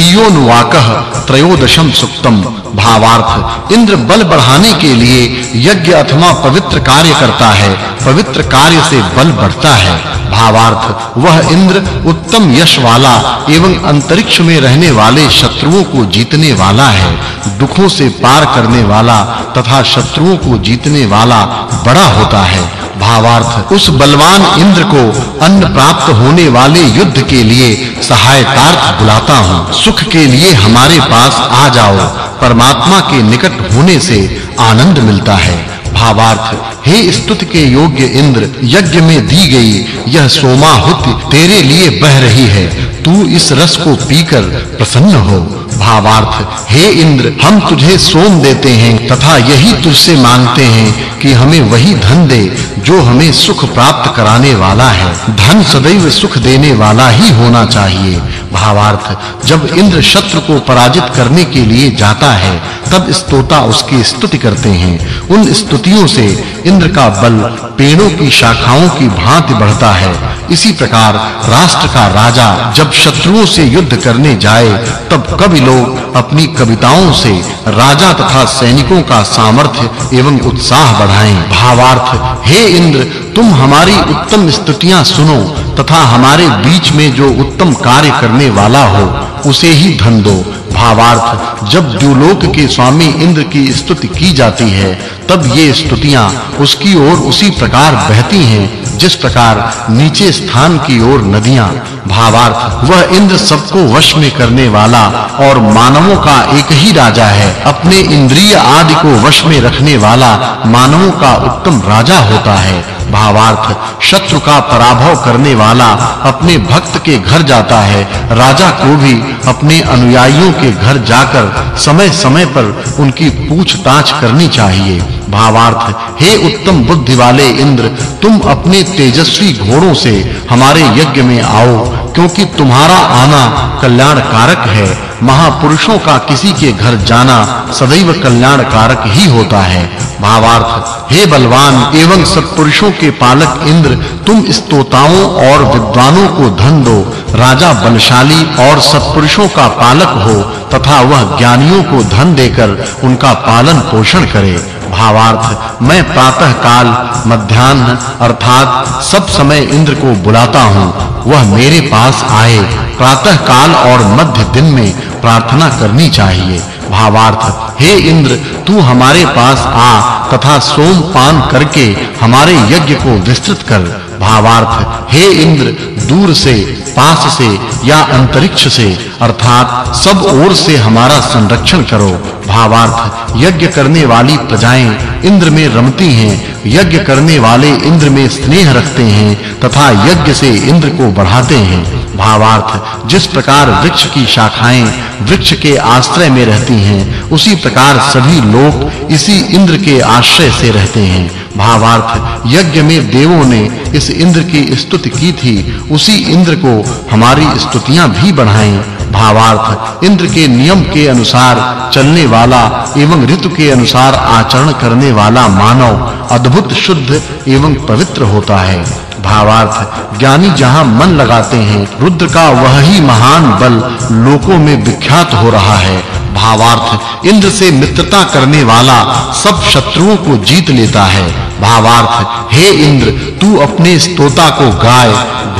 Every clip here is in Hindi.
द्वितीयोनुवाकः त्रयोदशम सुक्तम भावार्थ, इंद्र बल बढ़ाने के लिए यज्ञ अथवा पवित्र कार्य करता है, पवित्र कार्य से बल बढ़ता है। भावार्थ, वह इंद्र उत्तम यश वाला एवं अंतरिक्ष में रहने वाले शत्रुओं को जीतने वाला है, दुखों से पार करने वाला तथा शत्रुओं को जीतने वाला बड़ा होता है। भावार्थ, उस बलवान इंद्र को अन्न प्राप्त होने वाले युद्ध के लिए सहायतार्थ बुलाता हूँ। सुख के लिए हमारे पास आ जाओ। परमात्मा के निकट होने से आनंद मिलता है। भावार्थ, हे स्तुति के योग्य इंद्र, यज्ञ में दी गई यह सोमाहुति तेरे लिए बह रही है। तू इस रस को पीकर प्रसन्न हो। भावार्थ, हे इंद्र, हम तुझे सोम देते हैं तथा यही तुझसे मांगते हैं कि हमें वही धन दे, जो हमें सुख प्राप्त कराने वाला है। धन सदैव सुख देने वाला ही होना चाहिए। भावार्थ, जब इंद्र शत्रु को पराजित करने के लिए जाता है, तब स्तोता उसकी स्तुति करते हैं। उन स्तुतियों से इंद्र का बल, पेड़ों की शाखाओं की भांति बढ़ता है। इसी प्रकार राष्ट्र का राजा जब शत्रुओं से युद्ध करने जाए, तब कवि लोग अपनी कविताओं से राजा तथा सैनिकों का सामर्थ्य एवं उत्साह बढ़ाएँ। भावार्थ, हे इंद्र, तुम हमारी उत्तम स्तुतियाँ सुनो तथा हमारे बीच में जो उत्तम कार्य करने वाला हो, उसे ही धन दो। भावार्थ, जब द्युलोक के स्वामी इंद्र की स्तुति की जाती है तब ये स्तुतियाँ उसकी ओर उसी प्रकार बहती हैं, जिस प्रकार नीचे स्थान की ओर नदियाँ। भावार्थ, वह इंद्र सबको वश में करने वाला और मानवों का एक ही राजा है। अपने इंद्रिय आदि को वश में रखने वाला मानवों का उत्तम राजा होता है। भावार्थ, शत्रु का पराभव करने वाला अपने भक्त के घर जाता है। राजा को भी अपने अनुयायियों के घर जाकर समय-समय पर उनकी पूछताछ करनी चाहिए। भावार्थ, हे उत्तम बुद्धि वाले इंद्र, तुम अपने तेजस्वी घोड़ों से हमारे यज्ञ में आओ, क्योंकि तुम्हारा आना कल्याण कारक है। महापुरुषों का किसी के घर जाना सदैव कल्याण कारक ही होता है। भावार्थ, हे बलवान, एवं सत्पुरुषों के पालक इंद्र, तुम स्तोताओं और विद्वानों को धन दो। राजा बलशाली और सत्पुरुषों का पालक हो, तथा वह ज्ञानियों को धन देकर उनका पालन पोषण करे। भावार्थ, मैं प्रातः काल मध्याह्न, अर्थात सब समय इंद्र को बुलाता हूँ। वह मेरे पास आए। प्रातः काल और मध्य दिन में प्रार्थना करनी चाहिए। भावार्थ, हे इंद्र, तू हमारे पास आ तथा सोम पान करके हमारे यज्ञ को विस्तृत कर। भावार्थ, हे इंद्र, दूर से, पास से या अंतरिक्ष से, अर्थात सब ओर से हमारा संरक्षण करो। भावार्थ, यज्ञ करने वाली प्रजाएँ इंद्र में रमती हैं, यज्ञ करने वाले इंद्र में स्नेह रखते हैं तथा यज्ञ से इंद्र को बढ़ाते हैं। भावार्थ, जिस प्रकार वृक्ष की शाखाएँ वृक्ष के आश्रय में रहती हैं, उसी प्रकार सभी लोग इसी इंद्र के आश्रय से रहते हैं। भावार्थ, यज्ञ में देवों ने इस इंद्र की स्तुति की थी, उसी इंद्र को हमारी स्तुतियाँ भी बढ़ाएँ। भावार्थ, इंद्र के नियम के अनुसार चलने वाला एवं ऋतु के अनुसार आचरण करने वाला मानव अद्भुत शुद्ध एवं पवित्र होता है। भावार्थ। ज्ञानी जहाँ मन लगाते हैं, रुद्र का वही महान बल लोकों में विख्यात हो रहा है। भावार्थ, इंद्र से मित्रता करने वाला सब शत्रुओं को जीत लेता है। भावार्थ, हे इंद्र, तू अपने स्तोता को गाय,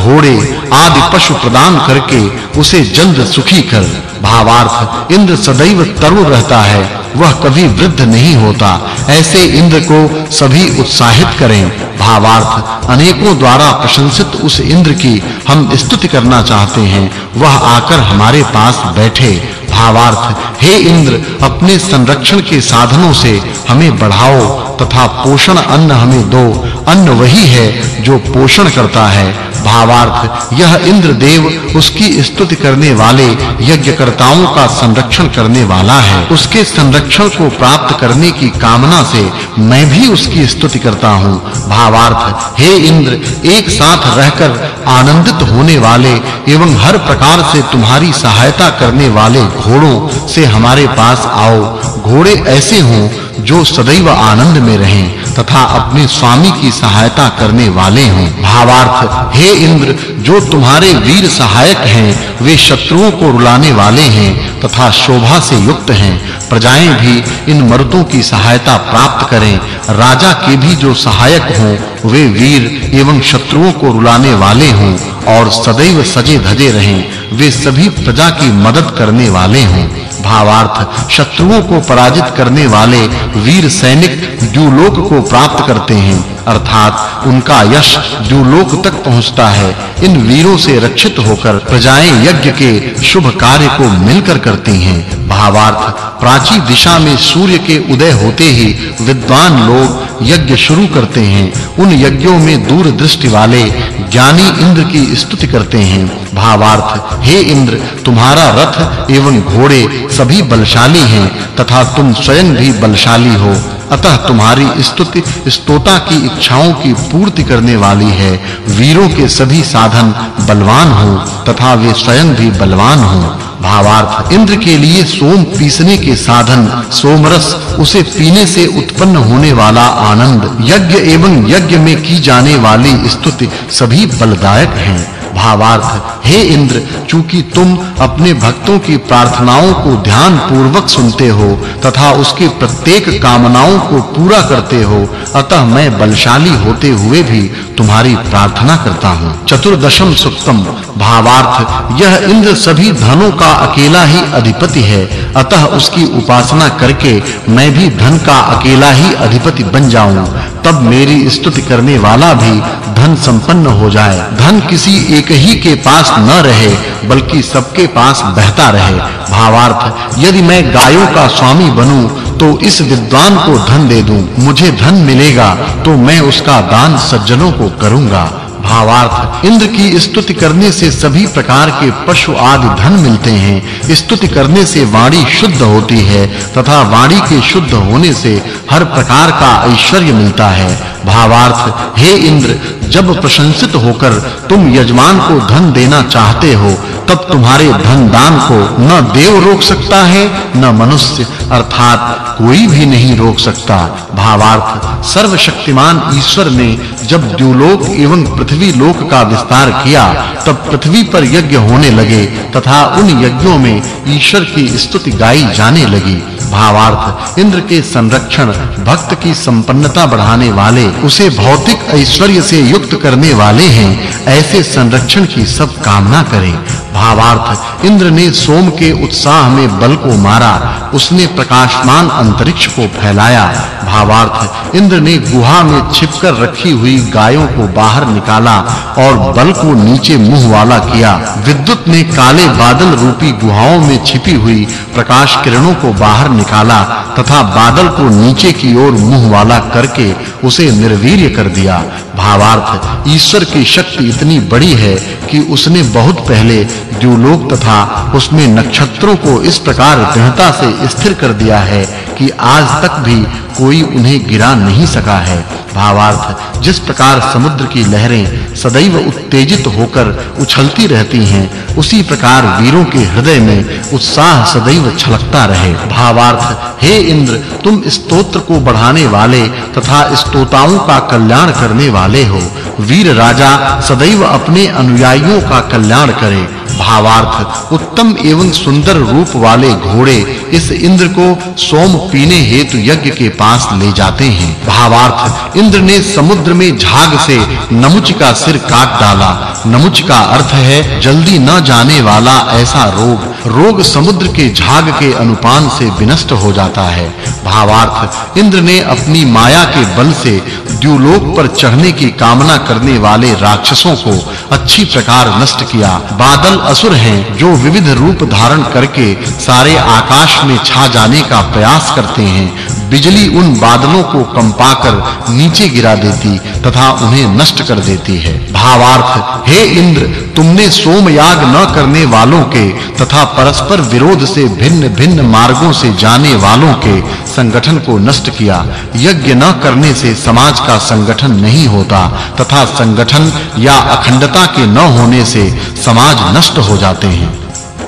घोड़े आदि पशु प्रदान करके उसे जल्द सुखी कर। भावार्थ, इंद्र सदैव तरुण रहता है। वह कभी वृद्ध नहीं होता। ऐसे इंद्र को सभी उत्साहित करें। भावार्थ अनेकों द्वारा प्रशंसित उस इंद्र की हम स्तुति करना चाहते हैं। वह आकर हमारे पास बैठे। भावार्थ, हे इंद्र, अपने संरक्षण के साधनों से हमें बढ़ाओ तथा पोषण अन्न हमें दो। अन्न वही है जो पोषण करता है। भावार्थ, यह इंद्र देव उसकी स्तुति करने वाले यज्ञकर्ताओं का संरक्षण करने वाला है। उसके संरक्षण को प्राप्त करने की कामना से मैं भी उसकी स्तुति करता हूँ। भावार्थ, हे इंद्र, एक साथ रहकर आनंदित होने वाले एवं हर प्रकार से तुम्हारी सहायता करने वाले घोड़ों से हमारे पास आओ। घोड़े ऐसे हों जो सदैव आनंद में रहें तथा अपने स्वामी की सहायता करने वाले हों। भावार्थ, हे इंद्र, जो तुम्हारे वीर सहायक हैं, वे शत्रुओं को रुलाने वाले हैं तथा शोभा से युक्त हैं। प्रजाएँ भी इन मर्दों की सहायता प्राप्त करें। राजा के भी जो सहायक हों, वे वीर एवं शत्रुओं को रुलाने वाले हों और सदैव सजे धजे रहें। वे सभी प्रजा की मदद करने वाले हों। भावार्थ, शत्रुओं को पराजित करने वाले वीर सैनिक द्युलोक को प्राप्त करते हैं, अर्थात उनका यश द्युलोक तक पहुँचता है, इन वीरों से रक्षित होकर प्रजाएँ यज्ञ के शुभ कार्य को मिलकर करती हैं। भावार्थ प्राची दिशा में सूर्य के उदय होते ही विद्वान लोग यज्ञ शुरू करते हैं। उन यज्ञों में दूर दृष्टि वाले ज्ञानी इंद्र की स्तुति करते हैं। भावार्थ हे इंद्र, तुम्हारा रथ एवं घोड़े सभी बलशाली हैं, तथा तुम स्वयं भी बलशाली हो। अतः तुम्हारी स्तुति स्तोता की इच्छाओं की पूर्ति करने वाली है। वीरों के सभी साधन बलवान हो तथा वे स्वयं भी बलवान हो। भावार्थ, इंद्र के लिए सोम पीसने के साधन, सोमरस, उसे पीने से उत्पन्न होने वाला आनंद, यज्ञ एवं यज्ञ में की जाने वाली स्तुति सभी बलदायक हैं। भावार्थ, हे इंद्र, चूँकि तुम अपने भक्तों की प्रार्थनाओं को ध्यान पूर्वक सुनते हो तथा उसकी प्रत्येक कामनाओं को पूरा करते हो, अतः मैं बलशाली होते हुए भी तुम्हारी प्रार्थना करता हूँ। चतुर्दशम सुक्तम, भावार्थ, यह इंद्र सभी धनों का अकेला ही अधिपति है, अतः उसकी उपासना करके मैं भी धन का अकेला ही अधिपति बन जाऊँ। तब मेरी स्तुति करने वाला भी धन संपन्न हो जाए। धन किसी एक ही के पास न रहे, बल्कि सबके पास बहता रहे। भावार्थ, यदि मैं गायों का स्वामी बनूं तो इस विद्वान को धन दे दूँ। मुझे धन मिलेगा तो मैं उसका दान सज्जनों को करूँगा। भावार्थ। इंद्र की स्तुति करने से सभी प्रकार के पशु आदि धन मिलते हैं। स्तुति करने से वाणी शुद्ध होती है तथा वाणी के शुद्ध होने से हर प्रकार का ऐश्वर्य मिलता है। भावार्थ, हे इंद्र, जब प्रशंसित होकर तुम यजमान को धन देना चाहते हो, तब तुम्हारे धन दान को न देव रोक सकता है, न मनुष्य, अर्थात कोई भी नहीं रोक सकता। भावार्थ, सर्वशक्तिमान ईश्वर ने जब द्युलोक एवं पृथ्वी लोक का विस्तार किया, तब पृथ्वी पर यज्ञ होने लगे तथा उन यज्ञों में ईश्वर की स्तुति गाई जाने लगी। भावार्थ, इंद्र के संरक्षण, भक्त की संपन्नता बढ़ाने वाले, उसे भौतिक ऐश्वर्य से युक्त करने वाले हैं, ऐसे संरक्षण की सब कामना करें। भावार्थ। इंद्र ने सोम के उत्साह में बल को मारा, उसने प्रकाशमान अंतरिक्ष को फैलाया। भावार्थ इंद्र ने गुहा में छिपकर रखी हुई गायों को बाहर निकाला और बल को नीचे मुँह वाला किया। विद्युत ने काले बादल रूपी गुहाओं में छिपी हुई प्रकाश किरणों को बाहर निकाला तथा बादल को नीचे की ओर मुँह वाला करके उसे निर्वीर्य कर दिया। भावार्थ, ईश्वर की शक्ति इतनी बड़ी है कि उसने बहुत पहले द्युलोक तथा उसमें नक्षत्रों को इस प्रकार दृढ़ता से स्थिर कर दिया है कि आज तक भी कोई उन्हें गिरा नहीं सका है। भावार्थ, जिस प्रकार समुद्र की लहरें सदैव उत्तेजित होकर उछलती रहती हैं, उसी प्रकार वीरों के हृदय में उत्साह सदैव छलकता रहे। भावार्थ, हे इंद्र, तुम स्तोत्र को बढ़ाने वाले तथा स्तोताओं का कल्याण करने वाले हो। वीर राजा सदैव अपने अनुयायियों का कल्याण करे। भावार्थ, उत्तम एवं सुंदर रूप वाले घोड़े इस इंद्र को सोम पीने हेतु यज्ञ के पास ले जाते हैं। भावार्थ इंद्र ने समुद्र में झाग से नमुच का सिर काट डाला। नमुच का अर्थ है, जल्दी न जाने वाला ऐसा रोग। रोग समुद्र के झाग के अनुपान से विनष्ट हो जाता है। भावार्थ, इंद्र ने अपनी माया के बल से द्युलोक पर चढ़ने की कामना करने वाले राक्षसों को अच्छी प्रकार नष्ट किया। बादल असुर हैं, जो विविध रूप धारण करके सारे आकाश में छा जाने का प्रयास करते हैं। बिजली उन बादलों को कंपाकर नीचे गिरा देती तथा उन्हें नष्ट कर देती है। भावार्थ, हे इंद्र, तुमने सोमयाग न करने वालों के तथा परस्पर विरोध से भिन्न-भिन्न मार्गों से जाने वालों के संगठन को नष्ट किया। यज्ञ न करने से समाज का संगठन नहीं होता तथा संगठन या अखंडता के न होने से समाज नष्ट हो जाते हैं।